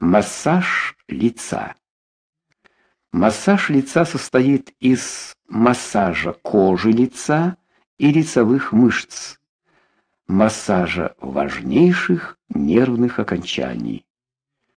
Массаж лица. Массаж лица состоит из массажа кожи лица и лицевых мышц, массажа важнейших нервных окончаний.